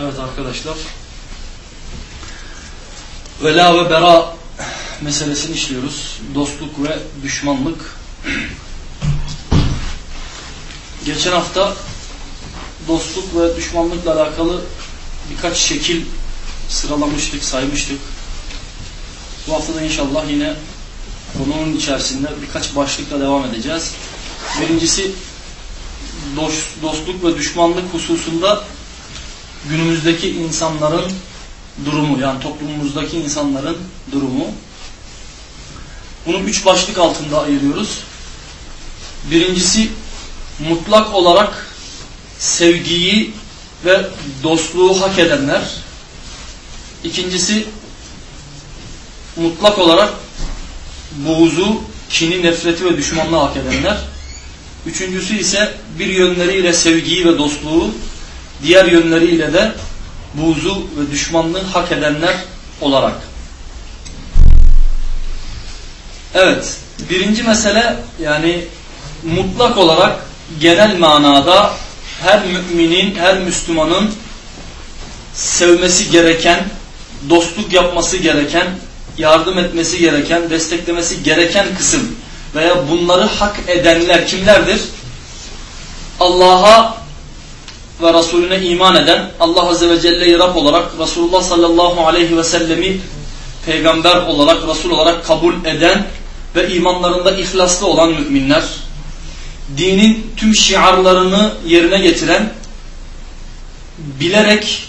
Evet arkadaşlar Vela ve bera meselesini işliyoruz. Dostluk ve düşmanlık. Geçen hafta dostluk ve düşmanlıkla alakalı birkaç şekil sıralamıştık, saymıştık. Bu hafta da inşallah yine konunun içerisinde birkaç başlıkla devam edeceğiz. Birincisi dostluk ve düşmanlık hususunda günümüzdeki insanların durumu yani toplumumuzdaki insanların durumu. Bunu üç başlık altında ayırıyoruz. Birincisi mutlak olarak sevgiyi ve dostluğu hak edenler. İkincisi mutlak olarak buğzu, kini, nefreti ve düşmanlığı hak edenler. Üçüncüsü ise bir yönleriyle sevgiyi ve dostluğu, diğer yönleriyle de buğzu ve düşmanlığı hak edenler olarak. Evet, birinci mesele yani mutlak olarak genel manada her müminin, her Müslümanın sevmesi gereken, dostluk yapması gereken, yardım etmesi gereken, desteklemesi gereken kısım veya bunları hak edenler kimlerdir? Allah'a ve Resulüne iman eden, Allah Azze ve Celle'yi Rab olarak, Resulullah sallallahu aleyhi ve sellemi peygamber olarak, Resul olarak kabul eden ve imanlarında ihlaslı olan müminler, dinin tüm şiarlarını yerine getiren, bilerek,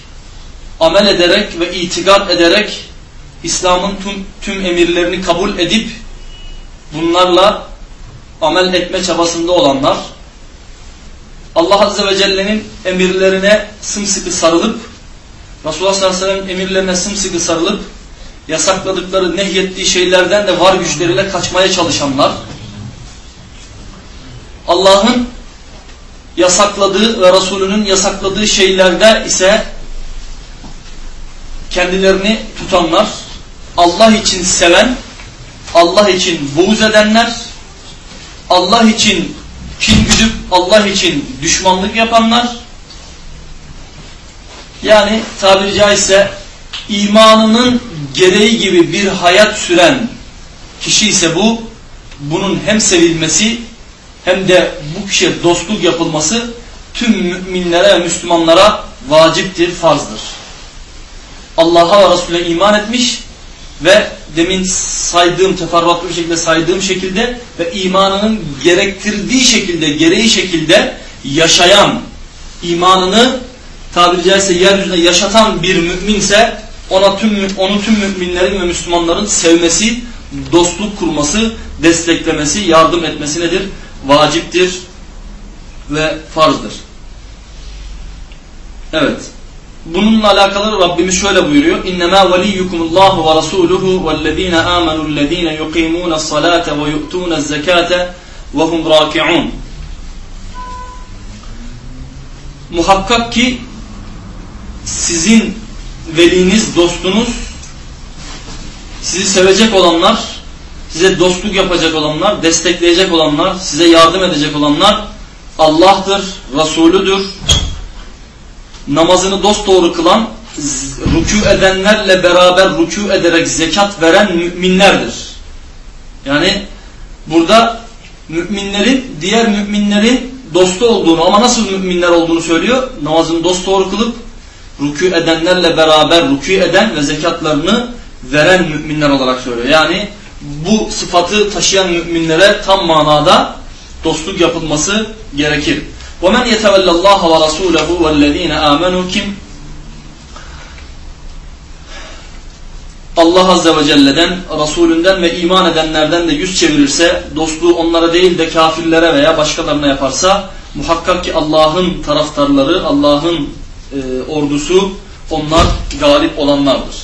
amel ederek ve itikat ederek İslam'ın tüm, tüm emirlerini kabul edip bunlarla amel etme çabasında olanlar, Allah Azze ve Celle'nin emirlerine sımsıkı sarılıp, Resulullah sallallahu aleyhi ve sellem emirlerine sımsıkı sarılıp, yasakladıkları, nehyettiği şeylerden de var güçleriyle kaçmaya çalışanlar, Allah'ın yasakladığı ve Resulünün yasakladığı şeylerde ise kendilerini tutanlar, Allah için seven, Allah için buğz edenler, Allah için güdüp Allah için düşmanlık yapanlar, yani tabiri caizse imanının gereği gibi bir hayat süren kişi ise bu, bunun hem sevilmesi hem de bu kişiye dostluk yapılması tüm müminlere ve Müslümanlara vaciptir, farzdır. Allah'a ve Resulüne iman etmiş ve demin saydığım, teferruatlı bir şekilde saydığım şekilde ve imanının gerektirdiği şekilde, gereği şekilde yaşayan, imanını tabiri caizse yeryüzünde yaşatan bir müminse ona tüm, onu tüm müminlerin ve Müslümanların sevmesi, dostluk kurması, desteklemesi, yardım etmesi nedir? Vaciptir ve farzdır. Evet. Bununla alakalı Rabbimiz şöyle buyuruyor. İnnemâ veliyyukumullahu ve rasûluhu vellezîne âmenullezîne yuqîmûne's-salâte ve yu'tûne'z-zekâte ve hum râki'ûn. Muhakkak ki sizin veliniz, dostunuz, sizi sevecek olanlar, size dostluk yapacak olanlar, destekleyecek olanlar, size yardım edecek olanlar Allah'tır, Resulüdür, namazını dosdoğru kılan, rükû edenlerle beraber rükû ederek zekat veren müminlerdir. Yani burada müminlerin diğer müminlerin dostu olduğunu ama nasıl müminler olduğunu söylüyor. Namazını dosdoğru kılıp rükû edenlerle beraber rükû eden ve zekatlarını veren müminler olarak söylüyor. Yani bu sıfatı taşıyan müminlere tam manada dostluk yapılması gerekir. وَمَنْ يَتَوَلَّ اللّٰهَ وَرَسُولَهُ وَالَّذ۪ينَ آمَنُوا Kim Allah Azze ve Celle'den, Resulünden ve iman edenlerden de yüz çevirirse, dostluğu onlara değil de kafirlere veya başkalarına yaparsa, muhakkak ki Allah'ın taraftarları, Allah'ın e, ordusu onlar galip olanlardır.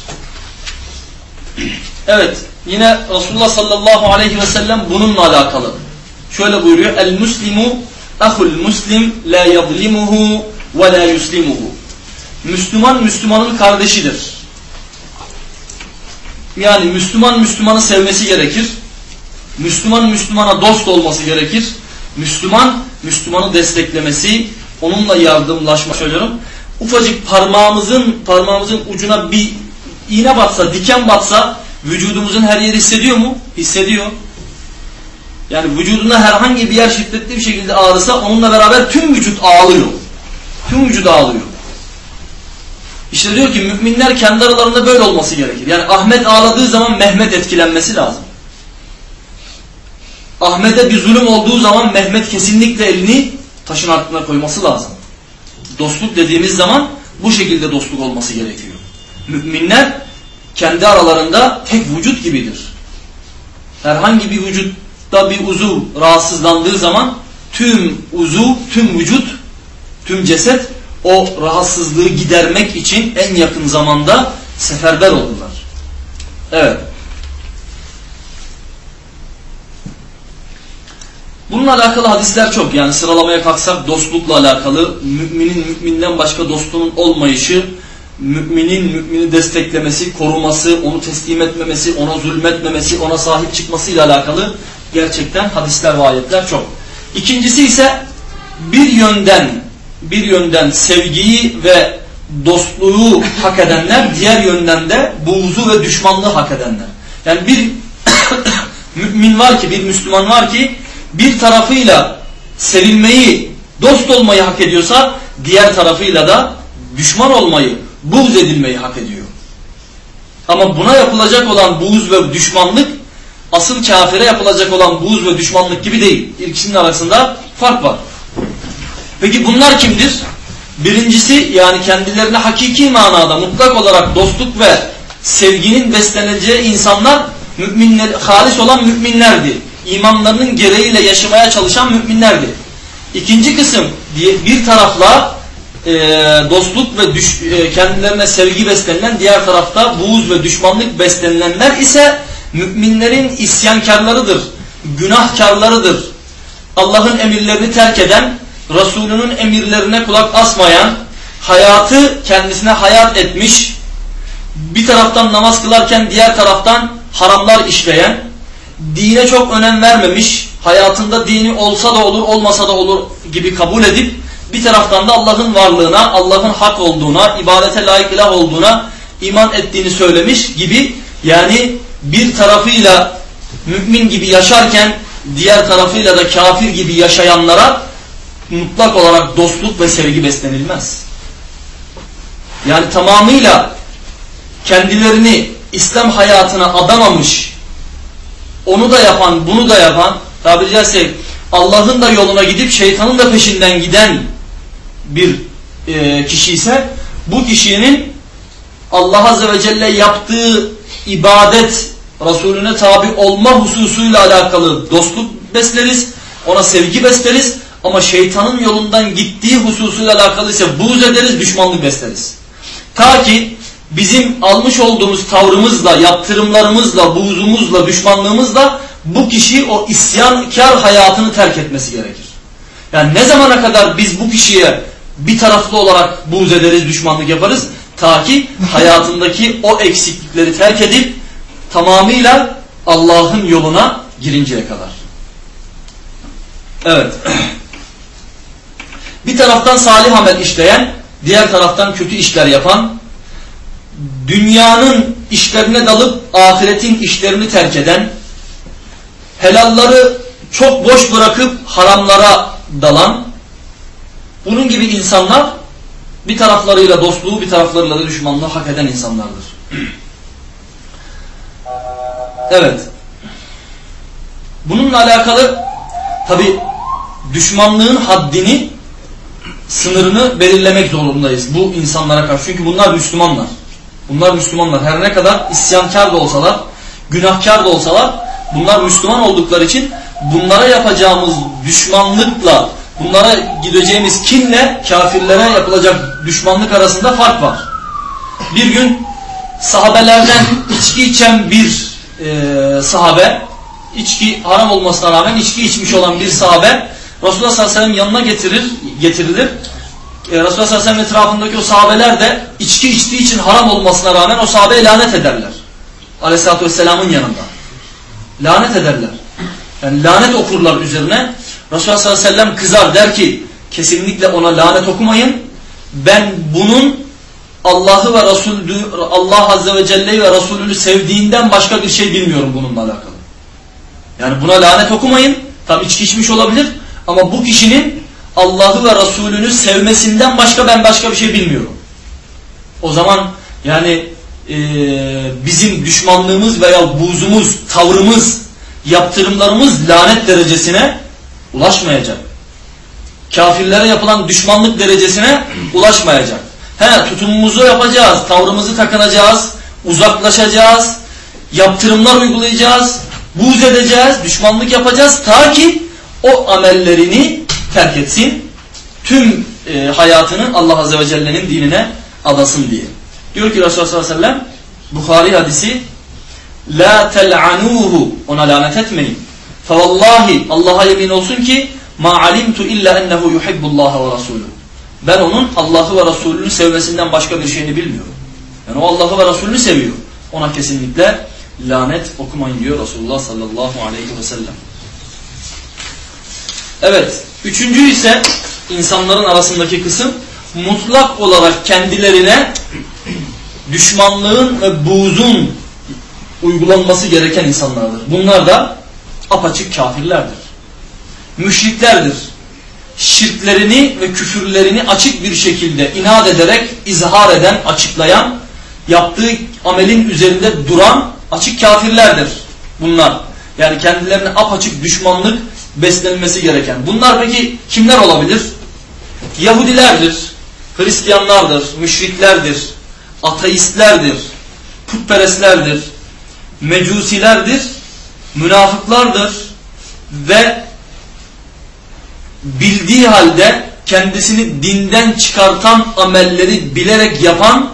Evet yine Resulullah sallallahu aleyhi ve sellem bununla alakalı. Şöyle buyuruyor. El muslimu ahul muslim la yadlimuhu ve la yuslimuhu. Müslüman Müslümanın kardeşidir. Yani Müslüman Müslümanı sevmesi gerekir. Müslüman Müslümana dost olması gerekir. Müslüman Müslümanı desteklemesi, onunla yardımlaşma söylüyorum. Ufacık parmağımızın parmağımızın ucuna bir iğne batsa, diken batsa vücudumuzun her yeri hissediyor mu? Hissediyor. Yani vücudunda herhangi bir yer şiddetli bir şekilde ağrısa onunla beraber tüm vücut ağlıyor. Tüm vücut ağlıyor. İşte diyor ki müminler kendi aralarında böyle olması gerekir. Yani Ahmet ağladığı zaman Mehmet etkilenmesi lazım. Ahmet'e bir zulüm olduğu zaman Mehmet kesinlikle elini taşın altına koyması lazım. Dostluk dediğimiz zaman bu şekilde dostluk olması gerekiyor. Müminler kendi aralarında tek vücut gibidir. Herhangi bir vücutta bir uzuv rahatsızlandığı zaman tüm uzuv, tüm vücut, tüm ceset o rahatsızlığı gidermek için en yakın zamanda seferber oldular. Evet. Bununla alakalı hadisler çok. Yani sıralamaya kalksak dostlukla alakalı, müminin müminden başka dostluğunun olmayışı, müminin mümini desteklemesi, koruması, onu teslim etmemesi, ona zulmetmemesi, ona sahip çıkmasıyla alakalı gerçekten hadisler ve ayetler çok. İkincisi ise bir yönden bir yönden sevgiyi ve dostluğu hak edenler, diğer yönden de buğzu ve düşmanlığı hak edenler. Yani bir mümin var ki, bir Müslüman var ki bir tarafıyla sevilmeyi, dost olmayı hak ediyorsa diğer tarafıyla da düşman olmayı, buğz edilmeyi hak ediyor. Ama buna yapılacak olan buğz ve düşmanlık asıl kafire yapılacak olan buğz ve düşmanlık gibi değil. İkisinin arasında fark var. Peki bunlar kimdir? Birincisi yani kendilerine hakiki manada mutlak olarak dostluk ve sevginin besleneceği insanlar müminler, halis olan müminlerdi. İmanlarının gereğiyle yaşamaya çalışan müminlerdi. İkinci kısım bir tarafla e, dostluk ve düş, e, kendilerine sevgi beslenilen diğer tarafta buğz ve düşmanlık beslenilenler ise müminlerin isyankarlarıdır, günahkarlarıdır. Allah'ın emirlerini terk eden, Resulünün emirlerine kulak asmayan, hayatı kendisine hayat etmiş, bir taraftan namaz kılarken diğer taraftan haramlar işleyen, dine çok önem vermemiş, hayatında dini olsa da olur olmasa da olur gibi kabul edip bir taraftan da Allah'ın varlığına, Allah'ın hak olduğuna, ibadete layık ilah olduğuna iman ettiğini söylemiş gibi yani bir tarafıyla mümin gibi yaşarken diğer tarafıyla da kafir gibi yaşayanlara mutlak olarak dostluk ve sevgi beslenilmez. Yani tamamıyla kendilerini İslam hayatına adamamış, onu da yapan, bunu da yapan, tabiri caizse Allah'ın da yoluna gidip şeytanın da peşinden giden bir e, kişi ise bu kişinin Allah Azze ve Celle yaptığı ibadet Resulüne tabi olma hususuyla alakalı dostluk besleriz, ona sevgi besleriz ama şeytanın yolundan gittiği hususuyla alakalı ise buğz ederiz, düşmanlık besleriz. Ta ki bizim almış olduğumuz tavrımızla, yaptırımlarımızla, buğzumuzla, düşmanlığımızla bu kişi o isyankar hayatını terk etmesi gerekir. Yani ne zamana kadar biz bu kişiye bir taraflı olarak buğz ederiz, düşmanlık yaparız? Ta ki hayatındaki o eksiklikleri terk edip tamamıyla Allah'ın yoluna girinceye kadar. Evet. Bir taraftan salih amel işleyen, diğer taraftan kötü işler yapan, dünyanın işlerine dalıp ahiretin işlerini terk eden, helalları çok boş bırakıp haramlara dalan, bunun gibi insanlar bir taraflarıyla dostluğu bir taraflarıyla da düşmanlığı hak eden insanlardır. Evet. Bununla alakalı tabi düşmanlığın haddini sınırını belirlemek zorundayız bu insanlara karşı. Çünkü bunlar Müslümanlar. Bunlar Müslümanlar. Her ne kadar isyankar da olsalar, günahkar da olsalar bunlar Müslüman oldukları için bunlara yapacağımız düşmanlıkla bunlara gideceğimiz kinle kafirlere yapılacak düşmanlık arasında fark var. Bir gün sahabelerden içki içen bir e, sahabe, içki haram olmasına rağmen içki içmiş olan bir sahabe Resulullah sallallahu aleyhi ve sellem yanına getirir, getirilir. E, Resulullah sallallahu aleyhi ve sellem etrafındaki o sahabeler de içki içtiği için haram olmasına rağmen o sahabeye lanet ederler. Aleyhisselatü vesselamın yanında. Lanet ederler. Yani lanet okurlar üzerine. Resulullah sallallahu aleyhi ve sellem kızar der ki kesinlikle ona lanet okumayın. Ben bunun Allah'ı ve Resulü Allah Azze ve Celle'yi ve Resulünü sevdiğinden başka bir şey bilmiyorum bununla alakalı. Yani buna lanet okumayın. Tam içki içmiş olabilir ama bu kişinin Allah'ı ve Resulünü sevmesinden başka ben başka bir şey bilmiyorum. O zaman yani e, bizim düşmanlığımız veya buzumuz, tavrımız, yaptırımlarımız lanet derecesine ulaşmayacak. Kafirlere yapılan düşmanlık derecesine ulaşmayacak. He tutumumuzu yapacağız, tavrımızı takınacağız, uzaklaşacağız, yaptırımlar uygulayacağız, buğz edeceğiz, düşmanlık yapacağız ta ki o amellerini terk etsin. Tüm e, hayatını Allah Azze ve Celle'nin dinine adasın diye. Diyor ki Resulullah sallallahu aleyhi ve sellem Bukhari hadisi La tel'anuhu ona lanet etmeyin. Fevallahi Allah'a yemin olsun ki ma alimtu illa ennehu yuhibbullaha ve rasuluhu. Ben onun Allah'ı ve Resulünü sevmesinden başka bir şeyini bilmiyorum. Yani o Allah'ı ve Resulünü seviyor. Ona kesinlikle lanet okumayın diyor Resulullah sallallahu aleyhi ve sellem. Evet. Üçüncü ise insanların arasındaki kısım mutlak olarak kendilerine düşmanlığın ve buğzun uygulanması gereken insanlardır. Bunlar da apaçık kafirlerdir. Müşriklerdir. Şirklerini ve küfürlerini açık bir şekilde inat ederek izhar eden, açıklayan, yaptığı amelin üzerinde duran açık kafirlerdir bunlar. Yani kendilerine apaçık düşmanlık beslenmesi gereken. Bunlar peki kimler olabilir? Yahudilerdir, Hristiyanlardır, müşriklerdir, ateistlerdir, putperestlerdir, mecusilerdir, münafıklardır ve bildiği halde kendisini dinden çıkartan amelleri bilerek yapan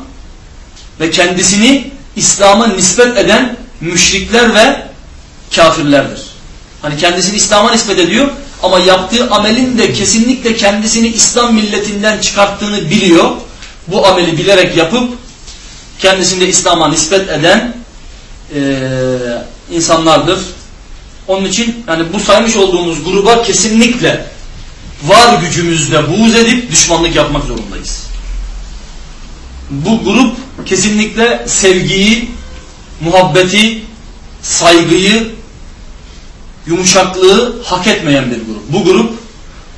ve kendisini İslam'a nispet eden müşrikler ve kafirlerdir. Hani kendisini İslam'a nispet ediyor ama yaptığı amelin de kesinlikle kendisini İslam milletinden çıkarttığını biliyor. Bu ameli bilerek yapıp kendisini İslam'a nispet eden e, insanlardır. Onun için yani bu saymış olduğumuz gruba kesinlikle var gücümüzle buğz edip düşmanlık yapmak zorundayız. Bu grup kesinlikle sevgiyi, muhabbeti, saygıyı, yumuşaklığı hak etmeyen bir grup. Bu grup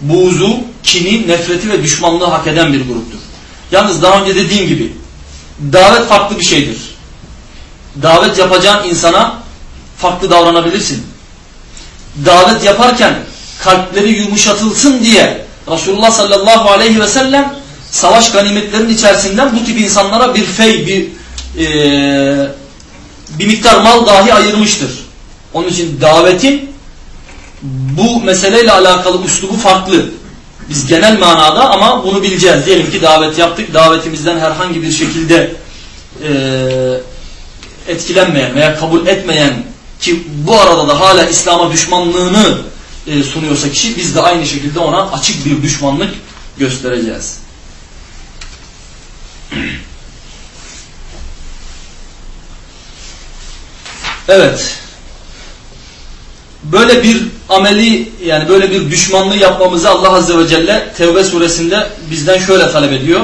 buğzu, kini, nefreti ve düşmanlığı hak eden bir gruptur. Yalnız daha önce dediğim gibi davet farklı bir şeydir. Davet yapacağın insana farklı davranabilirsin. Davet yaparken kalpleri yumuşatılsın diye Resulullah sallallahu aleyhi ve sellem savaş ganimetlerinin içerisinden bu tip insanlara bir fey, bir e, bir miktar mal dahi ayırmıştır. Onun için davetin bu meseleyle alakalı üslubu farklı. Biz genel manada ama bunu bileceğiz. Diyelim ki davet yaptık. Davetimizden herhangi bir şekilde e, etkilenmeyen veya kabul etmeyen ki bu arada da hala İslam'a düşmanlığını e, sunuyorsa kişi biz de aynı şekilde ona açık bir düşmanlık göstereceğiz. Evet. Böyle bir ameli yani böyle bir düşmanlığı yapmamızı Allah Azze ve Celle Tevbe suresinde bizden şöyle talep ediyor.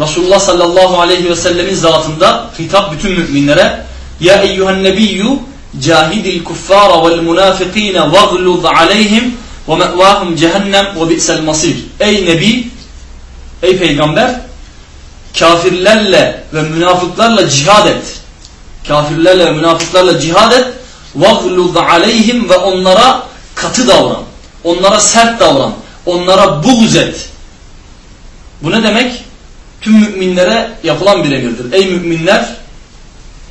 Resulullah sallallahu aleyhi ve sellemin zatında hitap bütün müminlere Ya eyyühen nebiyyü Cahidil kuffara vel munafikine vagluz aleyhim ve me'vahum cehennem ve bi'sel masir. Ey Nebi, ey Peygamber, kafirlerle ve münafıklarla cihad et. Kafirlerle ve münafıklarla cihad et. Vagluz aleyhim ve onlara katı davran. Onlara sert davran. Onlara buğz et. Bu ne demek? Tüm müminlere yapılan bir emirdir. Ey müminler!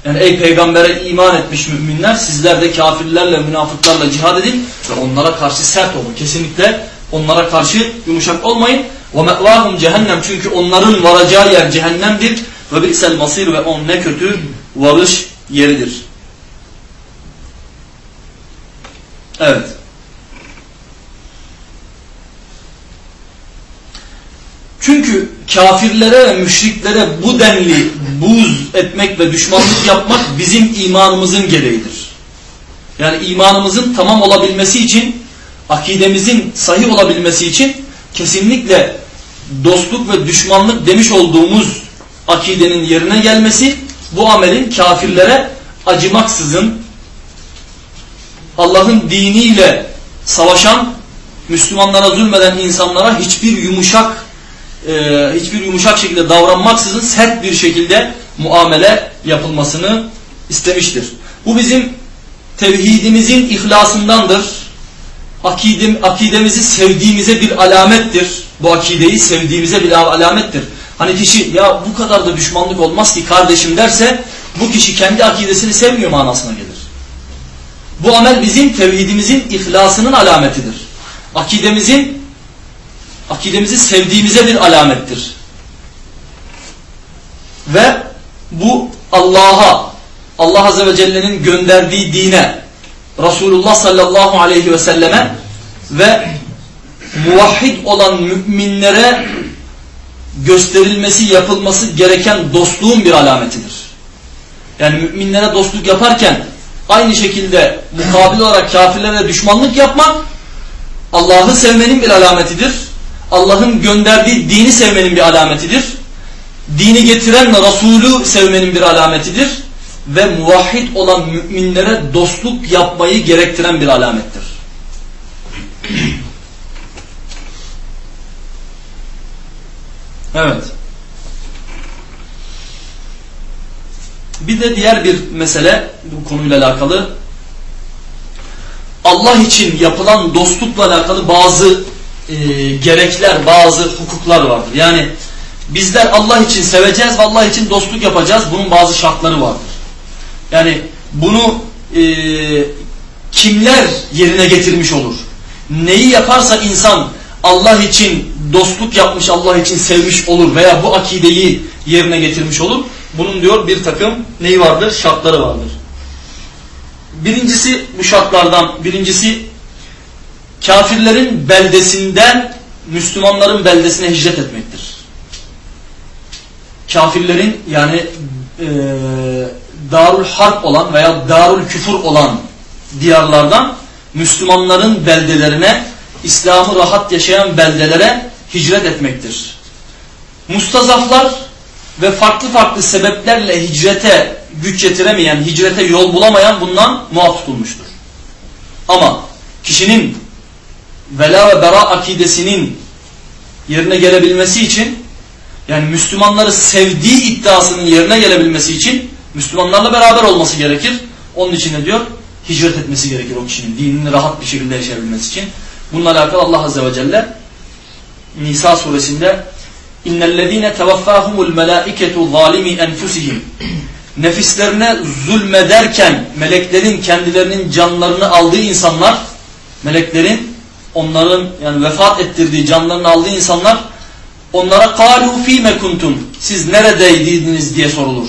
yani ey peygambere iman etmiş müminler, sizler de kafirlerle, münafıklarla cihad edin ve onlara karşı sert olun. Kesinlikle Onlara karşı yumuşak olmayın. وَمَأْوَاهُمْ cehennem Çünkü onların varacağı yer cehennemdir. Ve bi'sel masir ve on ne kötü varış yeridir. Evet. Çünkü kafirlere ve müşriklere bu denli buz etmek ve düşmanlık yapmak bizim imanımızın gereğidir. Yani imanımızın tamam olabilmesi için, akidemizin sahih olabilmesi için kesinlikle dostluk ve düşmanlık demiş olduğumuz akidenin yerine gelmesi bu amelin kafirlere acımaksızın Allah'ın diniyle savaşan Müslümanlara zulmeden insanlara hiçbir yumuşak e, hiçbir yumuşak şekilde davranmaksızın sert bir şekilde muamele yapılmasını istemiştir. Bu bizim tevhidimizin ihlasındandır. Akidim, akidemizi sevdiğimize bir alamettir. Bu akideyi sevdiğimize bir alamettir. Hani kişi ya bu kadar da düşmanlık olmaz ki kardeşim derse bu kişi kendi akidesini sevmiyor manasına gelir. Bu amel bizim tevhidimizin ihlasının alametidir. Akidemizin akidemizi sevdiğimize bir alamettir. Ve bu Allah'a, Allah Azze ve Celle'nin gönderdiği dine, Resulullah sallallahu aleyhi ve selleme ve muvahhid olan müminlere gösterilmesi, yapılması gereken dostluğun bir alametidir. Yani müminlere dostluk yaparken aynı şekilde mukabil olarak kafirlere düşmanlık yapmak Allah'ı sevmenin bir alametidir. Allah'ın gönderdiği dini sevmenin bir alametidir. Dini getiren Resulü sevmenin bir alametidir. Ve muvahhid olan müminlere dostluk yapmayı gerektiren bir alamettir. Evet. Bir de diğer bir mesele bu konuyla alakalı. Allah için yapılan dostlukla alakalı bazı e, gerekler, bazı hukuklar vardır. Yani bizler Allah için seveceğiz ve Allah için dostluk yapacağız. Bunun bazı şartları vardır. Yani bunu e, kimler yerine getirmiş olur? Neyi yaparsa insan Allah için dostluk yapmış, Allah için sevmiş olur veya bu akideyi yerine getirmiş olur. Bunun diyor bir takım neyi vardır? Şartları vardır. Birincisi bu şartlardan birincisi kafirlerin beldesinden Müslümanların beldesine hicret etmektir. Kafirlerin yani e, darul harp olan veya darul küfür olan diyarlardan Müslümanların beldelerine, İslam'ı rahat yaşayan beldelere hicret etmektir. Mustazaflar ve farklı farklı sebeplerle hicrete güç yetiremeyen, hicrete yol bulamayan bundan muaf tutulmuştur. Ama kişinin vela ve bera akidesinin yerine gelebilmesi için yani Müslümanları sevdiği iddiasının yerine gelebilmesi için Müslümanlarla beraber olması gerekir. Onun için ne diyor? Hicret etmesi gerekir o kişinin dinini rahat bir şekilde yaşayabilmesi için. Bununla alakalı Allah Azze ve Celle Nisa suresinde İnnellezîne tevaffâhumul melâiketu zâlimi enfusihim Nefislerine zulmederken meleklerin kendilerinin canlarını aldığı insanlar meleklerin onların yani vefat ettirdiği canlarını aldığı insanlar onlara kâlû fîme kuntum siz neredeydiniz diye sorulur.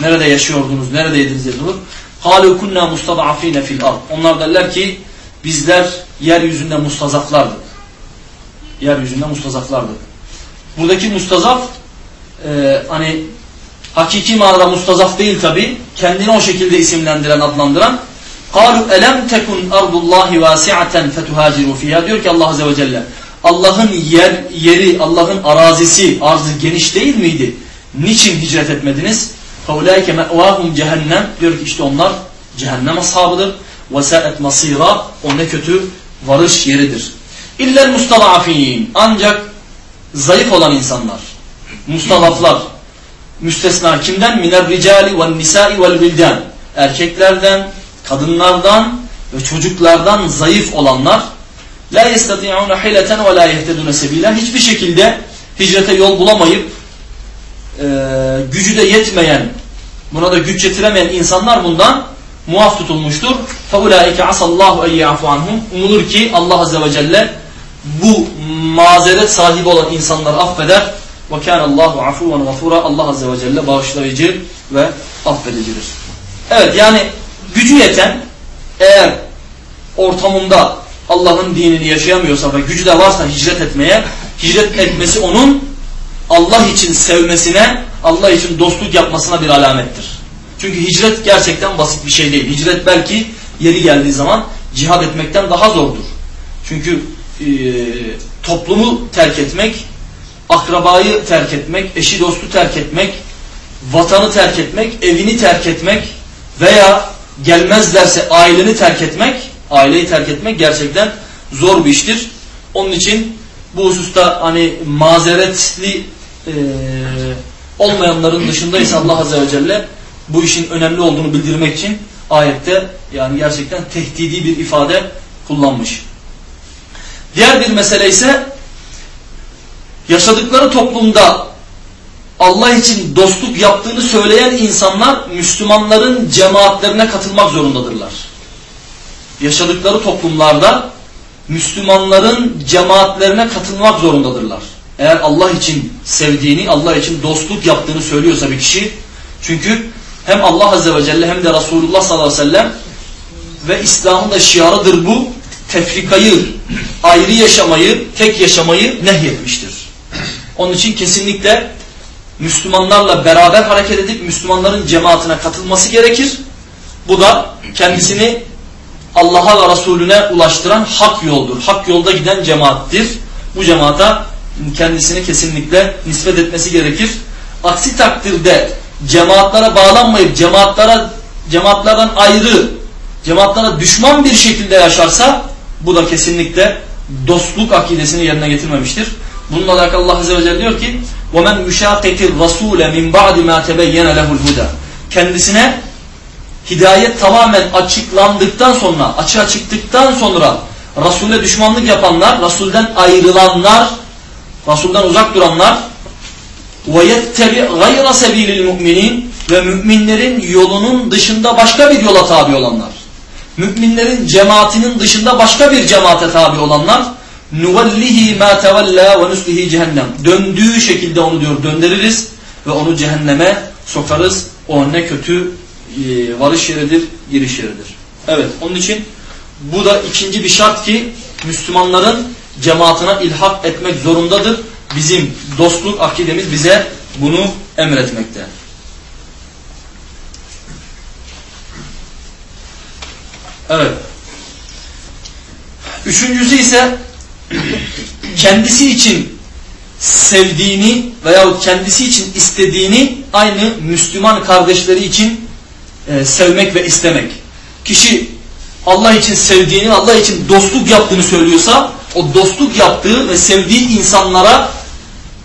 Nerede yaşıyordunuz, neredeydiniz diye sorulur. Kâlû kunnâ mustada'afîne fil ard. Onlar derler ki bizler yeryüzünde mustazaflardık. Yeryüzünde mustazaflardık. Buradaki mustazaf e, hani hakiki manada mustazaf değil tabi. Kendini o şekilde isimlendiren, adlandıran قَالُوا أَلَمْ تَكُنْ أَرْضُ اللّٰهِ وَاسِعَةً فَتُهَاجِرُوا فِيهَا Diyor ki Allah Azze ve Celle Allah'ın yer, yeri, Allah'ın arazisi, arzı geniş değil miydi? Niçin hicret etmediniz? فَاُولَٰيكَ مَأْوَاهُمْ cehennem Diyor ki işte onlar cehennem ashabıdır. وَسَاءَتْ مَصِيرًا O ne kötü varış yeridir. İller mustadafin Ancak zayıf olan insanlar, mustadaflar, müstesna kimden? Miner ricali vel nisai vel bildan. Erkeklerden, kadınlardan ve çocuklardan zayıf olanlar la yestati'un hileten ve la yehtedun sebila hiçbir şekilde hicrete yol bulamayıp e, gücü de yetmeyen buna da güç yetiremeyen insanlar bundan muaf tutulmuştur. فَاُولَٰئِكَ عَسَ اللّٰهُ اَيْ يَعْفُ عَنْهُمْ Umulur ki Allah Azze ve Celle bu mazeret sahibi olan insanları affeder. Ve kânallâhu afûven gafûra. Allah Azze ve Celle bağışlayıcı ve affedicidir. Evet yani gücü yeten eğer ortamında Allah'ın dinini yaşayamıyorsa ve gücü de varsa hicret etmeye, hicret etmesi onun Allah için sevmesine, Allah için dostluk yapmasına bir alamettir. Çünkü hicret gerçekten basit bir şey değil. Hicret belki yeri geldiği zaman cihad etmekten daha zordur. Çünkü e, toplumu terk etmek, akrabayı terk etmek, eşi dostu terk etmek, vatanı terk etmek, evini terk etmek veya gelmezlerse aileni terk etmek, aileyi terk etmek gerçekten zor bir iştir. Onun için bu hususta hani mazeretli e, olmayanların dışında ise Allah Azze ve Celle bu işin önemli olduğunu bildirmek için ayette yani gerçekten tehdidi bir ifade kullanmış. Diğer bir mesele ise yaşadıkları toplumda Allah için dostluk yaptığını söyleyen insanlar Müslümanların cemaatlerine katılmak zorundadırlar. Yaşadıkları toplumlarda Müslümanların cemaatlerine katılmak zorundadırlar. Eğer Allah için sevdiğini, Allah için dostluk yaptığını söylüyorsa bir kişi. Çünkü hem Allah Azze ve Celle hem de Resulullah sallallahu aleyhi ve sellem ve İslam'ın da şiarıdır bu. Tefrikayı, ayrı yaşamayı, tek yaşamayı nehyetmiştir. Onun için kesinlikle Müslümanlarla beraber hareket edip Müslümanların cemaatine katılması gerekir. Bu da kendisini Allah'a ve Resulüne ulaştıran hak yoldur. Hak yolda giden cemaattir. Bu cemaata kendisini kesinlikle nispet etmesi gerekir. Aksi takdirde cemaatlara bağlanmayıp cemaatlara cemaatlerden ayrı, cemaatlara düşman bir şekilde yaşarsa bu da kesinlikle dostluk akidesini yerine getirmemiştir. Bununla alakalı Allah Azze ve Celle diyor ki وَمَنْ يُشَاقِقِ الرَّسُولَ مِنْ بَعْدِ مَا تَبَيَّنَ لَهُ الْهُدَى Kendisine hidayet tamamen açıklandıktan sonra, açığa çıktıktan sonra Resul'e düşmanlık yapanlar, Resul'den ayrılanlar, Resul'den uzak duranlar وَيَتَّبِعْ غَيْرَ سَب۪يلِ الْمُؤْمِنِينَ ve müminlerin yolunun dışında başka bir yola tabi olanlar. Müminlerin cemaatinin dışında başka bir cemaate tabi olanlar ma tevella ve nuslihi cehennem. Döndüğü şekilde onu diyor döndürürüz ve onu cehenneme sokarız. O ne kötü e, varış yeridir, giriş yeridir. Evet onun için bu da ikinci bir şart ki Müslümanların cemaatine ilhak etmek zorundadır. Bizim dostluk akidemiz bize bunu emretmekte. Evet. Üçüncüsü ise kendisi için sevdiğini veya kendisi için istediğini aynı Müslüman kardeşleri için e, sevmek ve istemek. Kişi Allah için sevdiğini, Allah için dostluk yaptığını söylüyorsa o dostluk yaptığı ve sevdiği insanlara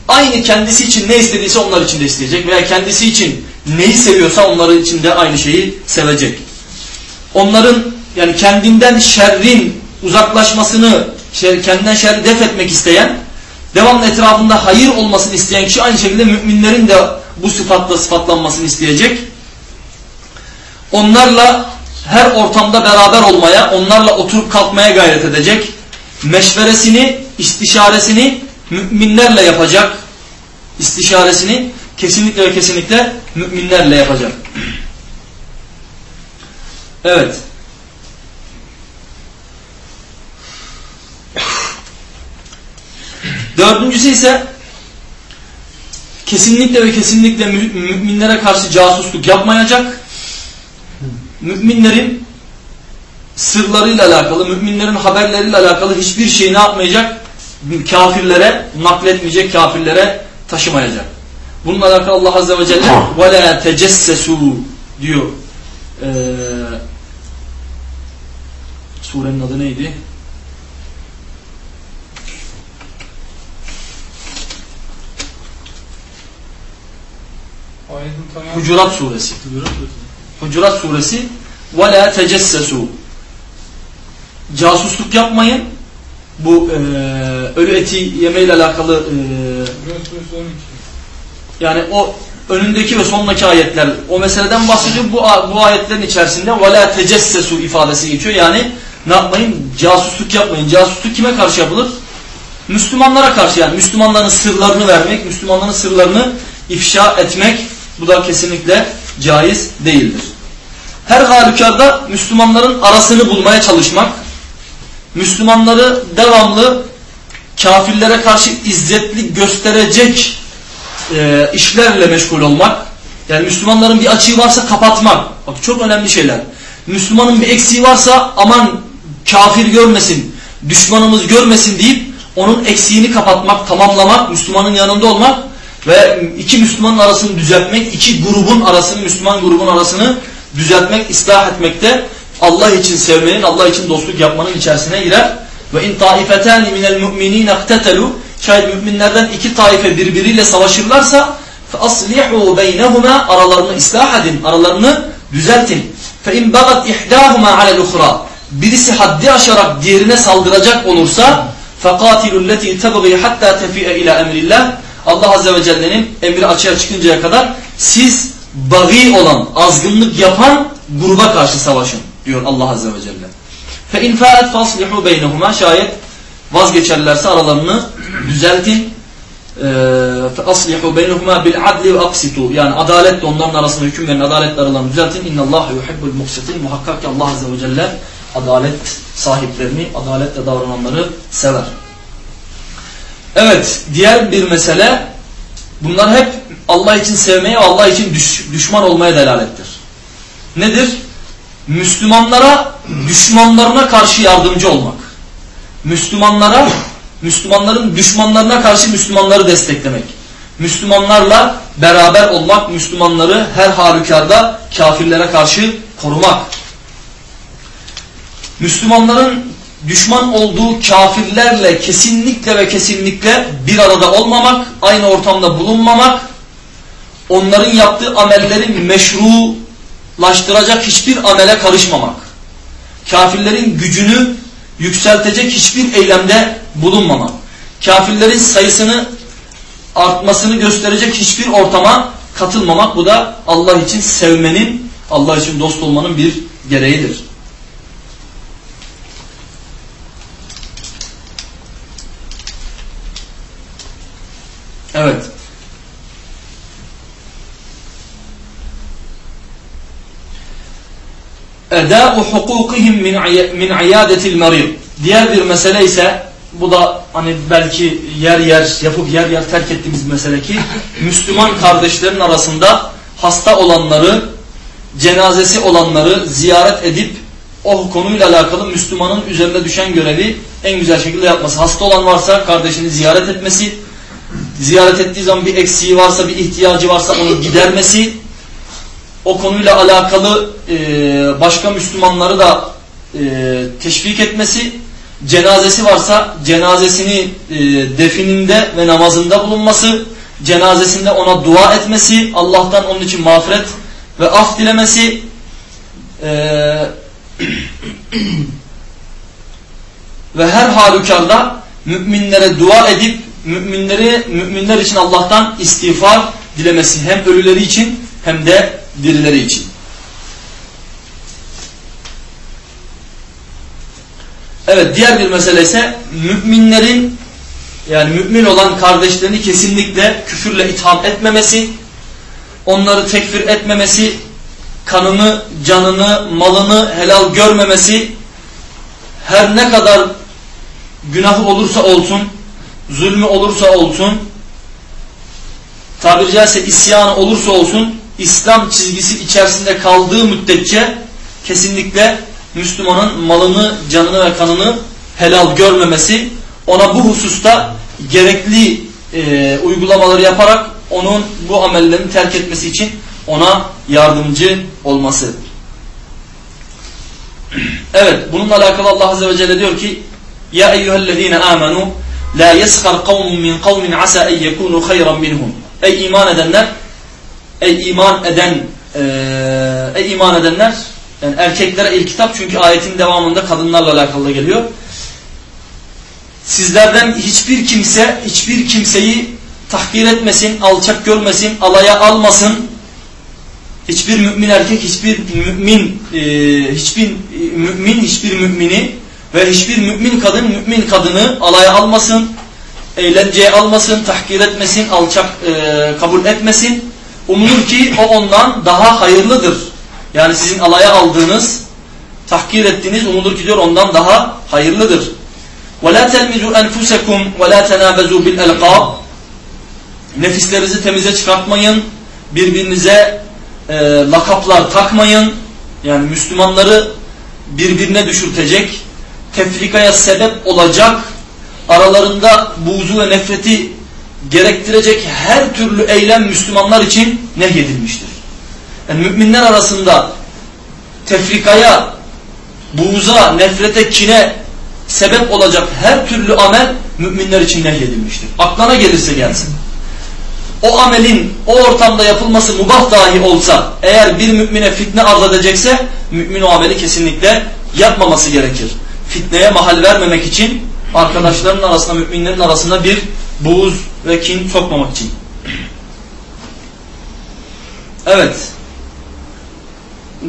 aynı kendisi için ne istediyse onlar için de isteyecek veya kendisi için neyi seviyorsa onları için de aynı şeyi sevecek. Onların yani kendinden şerrin uzaklaşmasını, şer, kendinden şerri def etmek isteyen, devamlı etrafında hayır olmasını isteyen kişi aynı şekilde müminlerin de bu sıfatla sıfatlanmasını isteyecek. Onlarla her ortamda beraber olmaya, onlarla oturup kalkmaya gayret edecek. Meşveresini, istişaresini müminlerle yapacak. İstişaresini kesinlikle ve kesinlikle müminlerle yapacak. Evet. Dördüncüsü ise kesinlikle ve kesinlikle müminlere karşı casusluk yapmayacak. Müminlerin sırlarıyla alakalı, müminlerin haberleriyle alakalı hiçbir şey ne yapmayacak? Kafirlere nakletmeyecek, kafirlere taşımayacak. Bununla alakalı Allah Azze ve Celle وَلَا تَجَسَّسُوا diyor. Ee, surenin adı neydi? Hucurat suresi. Hucurat suresi. Ve la tecessesu. Casusluk yapmayın. Bu e, ölü eti yemeyle alakalı e, yani o önündeki ve sondaki ayetler o meseleden bahsediyor. Bu, bu ayetlerin içerisinde ve la tecessesu ifadesi geçiyor. Yani ne yapmayın? Casusluk yapmayın. Casusluk kime karşı yapılır? Müslümanlara karşı yani Müslümanların sırlarını vermek, Müslümanların sırlarını ifşa etmek bu da kesinlikle caiz değildir. Her halükarda Müslümanların arasını bulmaya çalışmak, Müslümanları devamlı kafirlere karşı izzetli gösterecek e, işlerle meşgul olmak, yani Müslümanların bir açığı varsa kapatmak, bak çok önemli şeyler. Müslümanın bir eksiği varsa aman kafir görmesin, düşmanımız görmesin deyip onun eksiğini kapatmak, tamamlamak, Müslümanın yanında olmak ve iki Müslümanın arasını düzeltmek, iki grubun arasını, Müslüman grubun arasını düzeltmek, ıslah etmekte Allah için sevmenin, Allah için dostluk yapmanın içerisine girer. Ve in taifetani minel mu'minine iqtetelu şayet müminlerden iki taife birbiriyle savaşırlarsa fe aslihu beynehuma aralarını ıslah edin, aralarını düzeltin. Fe in bagat ihdahuma alel uhra birisi haddi aşarak diğerine saldıracak olursa فَقَاتِلُوا الَّتِي تَبْغِي حَتَّى تَفِيَ اِلَى اَمْرِ اللّٰهِ Allah Azze ve Celle'nin emri açığa çıkıncaya kadar siz bagi olan, azgınlık yapan gruba karşı savaşın diyor Allah Azze ve Celle. فَاِنْ فَاَتْ فَاصْلِحُوا بَيْنَهُمَا Şayet vazgeçerlerse aralarını düzeltin. فَاصْلِحُوا بَيْنَهُمَا بِالْعَدْلِ وَاقْسِتُوا Yani adaletle onların arasında hüküm verin, adaletle aralarını düzeltin. اِنَّ اللّٰهَ يُحِبُّ الْمُقْسِطِينَ Muhakkak ki Allah Azze ve Celle adalet sahiplerini, adaletle davrananları sever. Evet, diğer bir mesele bunlar hep Allah için sevmeye ve Allah için düş, düşman olmaya delalettir. Nedir? Müslümanlara düşmanlarına karşı yardımcı olmak. Müslümanlara, Müslümanların düşmanlarına karşı Müslümanları desteklemek. Müslümanlarla beraber olmak, Müslümanları her halükarda kafirlere karşı korumak. Müslümanların düşman olduğu kafirlerle kesinlikle ve kesinlikle bir arada olmamak, aynı ortamda bulunmamak, onların yaptığı amelleri meşrulaştıracak hiçbir amele karışmamak, kafirlerin gücünü yükseltecek hiçbir eylemde bulunmamak, kafirlerin sayısını artmasını gösterecek hiçbir ortama katılmamak, bu da Allah için sevmenin, Allah için dost olmanın bir gereğidir. Evet. Edâ'u hukukihim min iyadetil marid. Diğer bir mesele ise bu da hani belki yer yer yapıp yer yer terk ettiğimiz mesele ki Müslüman kardeşlerin arasında hasta olanları, cenazesi olanları ziyaret edip o konuyla alakalı Müslümanın üzerine düşen görevi en güzel şekilde yapması. Hasta olan varsa kardeşini ziyaret etmesi, ziyaret ettiği zaman bir eksiği varsa, bir ihtiyacı varsa onu gidermesi, o konuyla alakalı e, başka Müslümanları da e, teşvik etmesi, cenazesi varsa cenazesini e, defininde ve namazında bulunması, cenazesinde ona dua etmesi, Allah'tan onun için mağfiret ve af dilemesi, e, ve her halükarda müminlere dua edip müminleri müminler için Allah'tan istiğfar dilemesi hem ölüleri için hem de dirileri için. Evet diğer bir mesele ise müminlerin yani mümin olan kardeşlerini kesinlikle küfürle itham etmemesi, onları tekfir etmemesi, kanını, canını, malını helal görmemesi, her ne kadar günahı olursa olsun, zulmü olursa olsun, tabiri caizse isyanı olursa olsun, İslam çizgisi içerisinde kaldığı müddetçe kesinlikle Müslümanın malını, canını ve kanını helal görmemesi, ona bu hususta gerekli e, uygulamaları yaparak onun bu amellerini terk etmesi için ona yardımcı olması. Evet, bununla alakalı Allah Azze ve Celle diyor ki Ya eyyühellezine amenu La yeskar kavmun min kavmin asa en yekunu hayran minhum. Ey iman edenler, ey iman eden, e, ey iman edenler, yani erkeklere ilk kitap çünkü ayetin devamında kadınlarla alakalı geliyor. Sizlerden hiçbir kimse, hiçbir kimseyi tahkir etmesin, alçak görmesin, alaya almasın. Hiçbir mümin erkek, hiçbir mümin, e, hiçbir mümin, hiçbir mümini ve hiçbir mümin kadın mümin kadını alaya almasın. eğlenceye almasın, tahkir etmesin, alçak e, kabul etmesin. Umulur ki o ondan daha hayırlıdır. Yani sizin alaya aldığınız, tahkir ettiğiniz umulur ki diyor ondan daha hayırlıdır. وَلَا تَلْمِزُوا أَنْفُسَكُمْ وَلَا تَنَابَزُوا بِالْأَلْقَابِ Nefislerinizi temize çıkartmayın, birbirinize e, lakaplar takmayın. Yani Müslümanları birbirine düşürtecek, tefrikaya sebep olacak, aralarında buğzu ve nefreti gerektirecek her türlü eylem Müslümanlar için nehyedilmiştir. Yani müminler arasında tefrikaya, buğza, nefrete, kine sebep olacak her türlü amel müminler için nehyedilmiştir. Aklına gelirse gelsin. O amelin o ortamda yapılması mubah dahi olsa eğer bir mümine fitne arz edecekse mümin o ameli kesinlikle yapmaması gerekir. Fitneye mahal vermemek için arkadaşların arasında müminlerin arasında bir buğuz ve kin sokmamak için. Evet.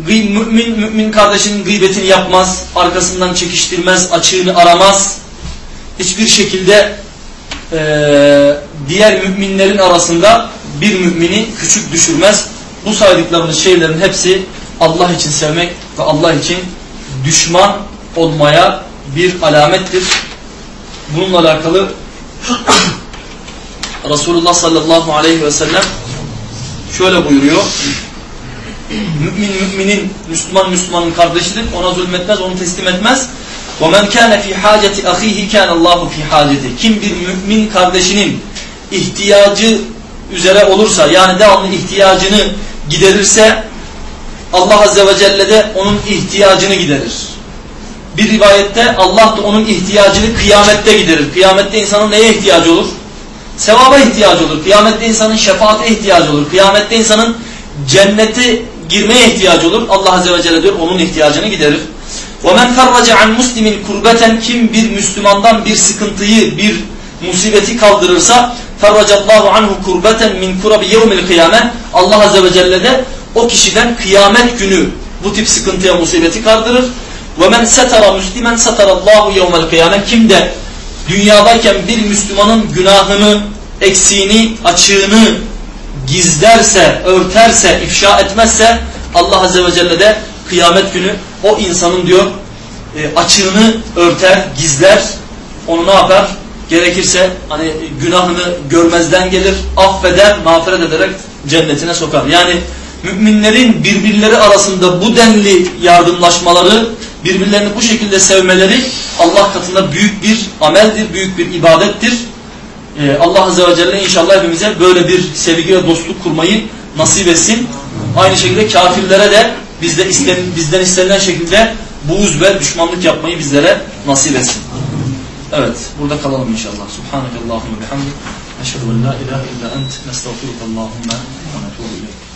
Mümin, mümin kardeşinin gıybetini yapmaz, arkasından çekiştirmez, açığını aramaz. Hiçbir şekilde e, diğer müminlerin arasında bir mümini küçük düşürmez. Bu saydıklarımız şeylerin hepsi Allah için sevmek ve Allah için düşman olmaya bir alamettir. Bununla alakalı Resulullah sallallahu aleyhi ve sellem şöyle buyuruyor. Mümin müminin, Müslüman Müslümanın kardeşidir. Ona zulmetmez, onu teslim etmez. وَمَنْ كَانَ فِي حَاجَةِ اَخِيهِ كَانَ اللّٰهُ فِي حَاجَةِ Kim bir mümin kardeşinin ihtiyacı üzere olursa, yani devamlı ihtiyacını giderirse, Allah Azze ve Celle de onun ihtiyacını giderir. Bir rivayette Allah da onun ihtiyacını kıyamette giderir. Kıyamette insanın neye ihtiyacı olur? Sevaba ihtiyacı olur. Kıyamette insanın şefaate ihtiyacı olur. Kıyamette insanın cenneti girmeye ihtiyacı olur. Allah Azze ve Celle diyor onun ihtiyacını giderir. وَمَنْ فَرَّجَ عَنْ مُسْلِمٍ kurbeten Kim bir Müslümandan bir sıkıntıyı, bir musibeti kaldırırsa فَرَّجَ اللّٰهُ عَنْهُ kurbeten min kurabi يَوْمِ الْقِيَامَةِ Allah Azze ve Celle de o kişiden kıyamet günü bu tip sıkıntıya, musibeti kaldırır. وَمَنْ سَتَرَ مُسْلِمًا سَتَرَ اللّٰهُ يَوْمَ الْقِيَامَةِ Kim de dünyadayken bir Müslümanın günahını, eksiğini, açığını gizlerse, örterse, ifşa etmezse Allah Azze ve Celle de kıyamet günü o insanın diyor e, açığını örter, gizler. Onu ne yapar? Gerekirse hani günahını görmezden gelir, affeder, mağfiret ederek cennetine sokar. Yani müminlerin birbirleri arasında bu denli yardımlaşmaları, birbirlerini bu şekilde sevmeleri Allah katında büyük bir ameldir, büyük bir ibadettir. Ee, Allah Azze ve Celle inşallah hepimize böyle bir sevgi ve dostluk kurmayı nasip etsin. Aynı şekilde kafirlere de bizde isten, bizden istenilen şekilde buğz ve düşmanlık yapmayı bizlere nasip etsin. Evet, burada kalalım inşallah. Subhanakallahumma bihamdik. Eşhedü en la ilahe illa ent. Nestağfirukallahumme ve netubu ileyk.